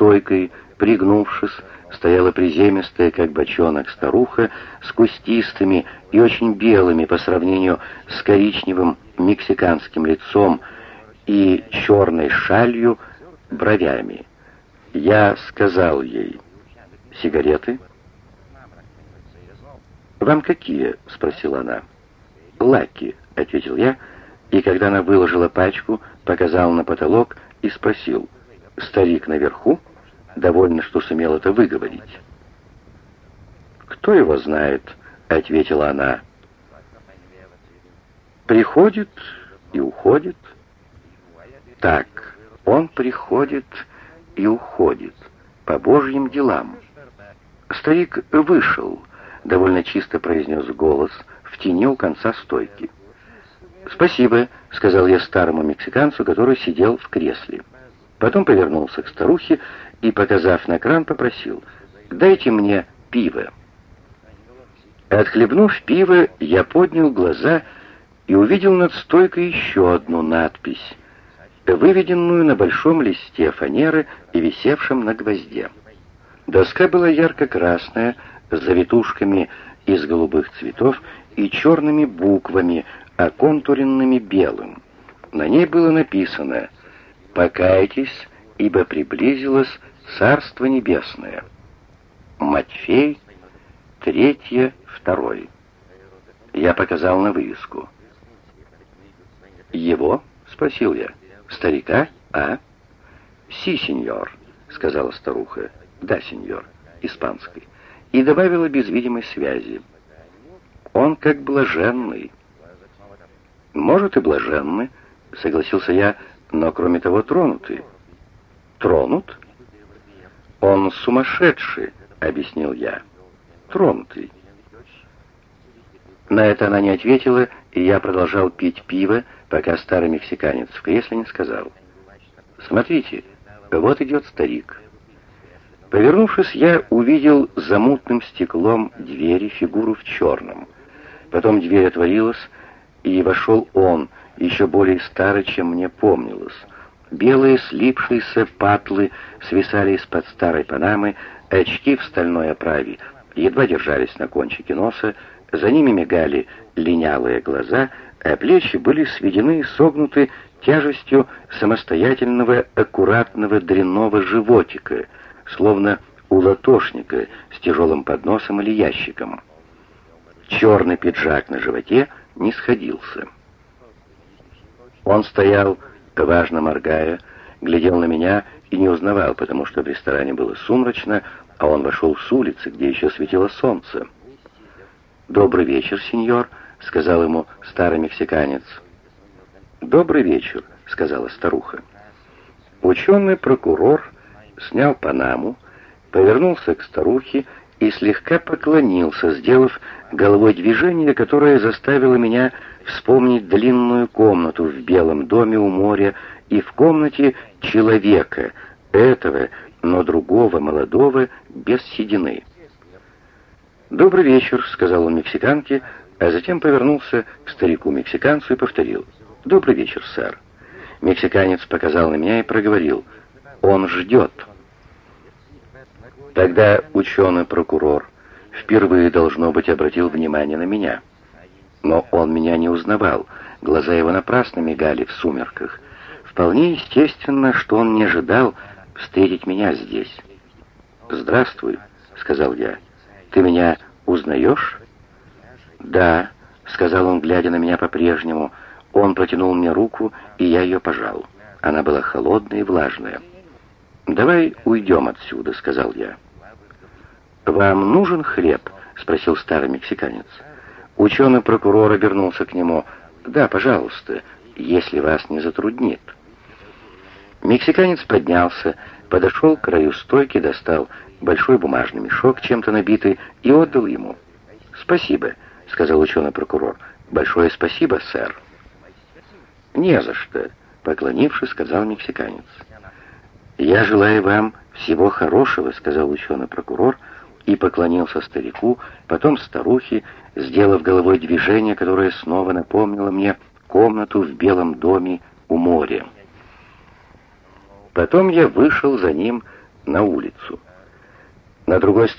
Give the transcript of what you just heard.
стойкой, пригнувшись, стояла приземистая, как бочонок, старуха с кустистыми и очень белыми по сравнению с коричневым мексиканским лицом и черной шалью бровями. Я сказал ей, «Сигареты?» «Вам какие?» — спросила она. «Лаки», — ответил я, и когда она выложила пачку, показал на потолок и спросил, «Старик наверху?» Довольно, что сумел это выговорить. «Кто его знает?» — ответила она. «Приходит и уходит». «Так, он приходит и уходит по Божьим делам». Старик вышел, довольно чисто произнес голос, в тени у конца стойки. «Спасибо», — сказал я старому мексиканцу, который сидел в кресле. Потом повернулся к старухе и, показав на кран, попросил «Дайте мне пиво». Отхлебнув пиво, я поднял глаза и увидел над стойкой еще одну надпись, выведенную на большом листе фанеры и висевшем на гвозде. Доска была ярко-красная, с завитушками из голубых цветов и черными буквами, оконтуренными белым. На ней было написано «Покайтесь, ибо приблизилось Царство Небесное». Матфей, третье, второй. Я показал на вывеску. «Его?» — спросил я. «Старика? А?» «Си, сеньор», — сказала старуха. «Да, сеньор», испанской. И добавила без видимой связи. «Он как блаженный». «Может, и блаженный», — согласился я, но кроме того тронутый. «Тронут?» «Он сумасшедший», — объяснил я. «Тронутый». На это она не ответила, и я продолжал пить пиво, пока старый мексиканец в кресле не сказал. «Смотрите, вот идет старик». Повернувшись, я увидел за мутным стеклом двери фигуру в черном. Потом дверь отворилась, и вошел он, еще более старый, чем мне помнилось. Белые слипшиеся патлы свисали из-под старой панамы, очки в стальной оправе едва держались на кончике носа, за ними мигали линялые глаза, а плечи были сведены и согнуты тяжестью самостоятельного аккуратного дрянного животика, словно у латошника с тяжелым подносом или ящиком. Черный пиджак на животе не сходился. Он стоял важно моргая, глядел на меня и не узнавал, потому что в ресторане было сумрачно, а он вошел с улицы, где еще светило солнце. «Добрый вечер, сеньор», — сказал ему старый мексиканец. «Добрый вечер», — сказала старуха. Ученый прокурор снял панаму, повернулся к старухе и слегка поклонился, сделав головой движение, которое заставило меня вспомнить длинную комнату в белом доме у моря и в комнате человека, этого, но другого, молодого, без седины. «Добрый вечер», — сказал он мексиканке, а затем повернулся к старику-мексиканцу и повторил. «Добрый вечер, сэр». Мексиканец показал на меня и проговорил. «Он ждет». Тогда ученый-прокурор впервые, должно быть, обратил внимание на меня. Но он меня не узнавал, глаза его напрасно мигали в сумерках. Вполне естественно, что он не ожидал встретить меня здесь. «Здравствуй», — сказал я. «Ты меня узнаешь?» «Да», — сказал он, глядя на меня по-прежнему. Он протянул мне руку, и я ее пожал. Она была холодная и влажная. «Давай уйдем отсюда», — сказал я. «Вам нужен хлеб?» — спросил старый мексиканец. Ученый-прокурор обернулся к нему. «Да, пожалуйста, если вас не затруднит». Мексиканец поднялся, подошел к краю стойки, достал большой бумажный мешок, чем-то набитый, и отдал ему. «Спасибо», — сказал ученый-прокурор. «Большое спасибо, сэр». «Не за что», — поклонившись, сказал мексиканец. «Я желаю вам всего хорошего», — сказал ученый-прокурор, и поклонился старику, потом старухе, сделав головой движение, которое снова напомнило мне комнату в белом доме у моря. Потом я вышел за ним на улицу. На другой стороне